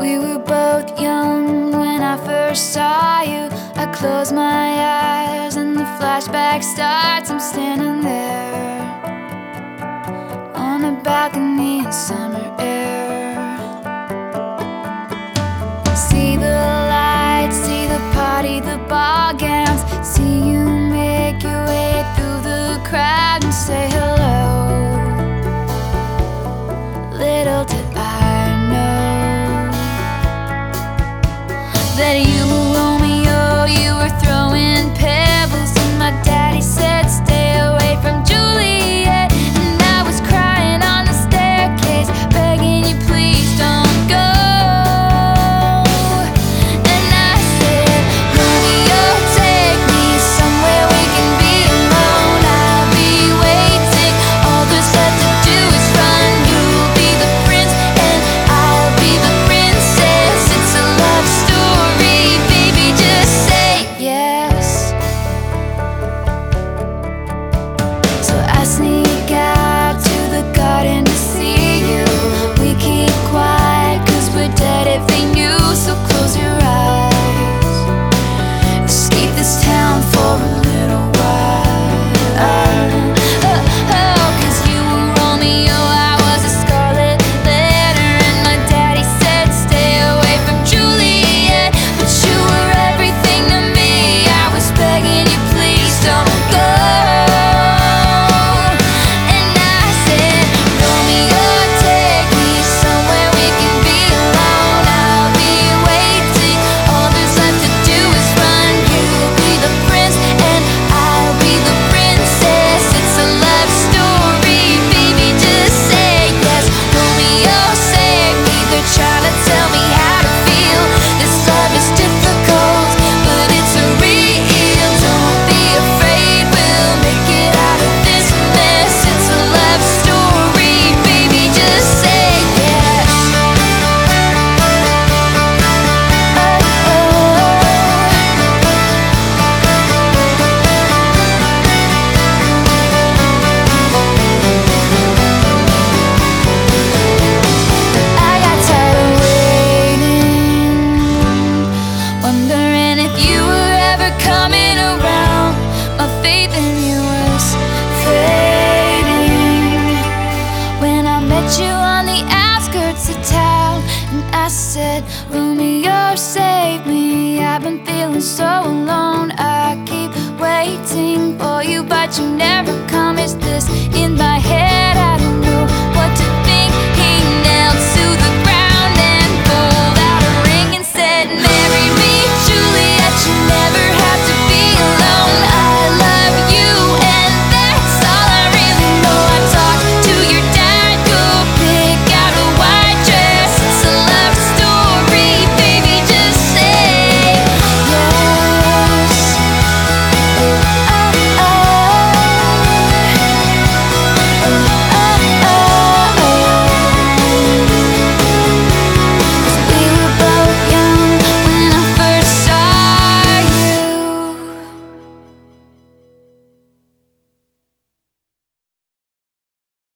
We were both young when I first saw you. I close my eyes and the flashback starts. I'm standing there on a balcony in summer. that met you on the outskirts of town. And I said, Romeo, save me. I've been feeling so alone. I keep waiting for you But you never come, is this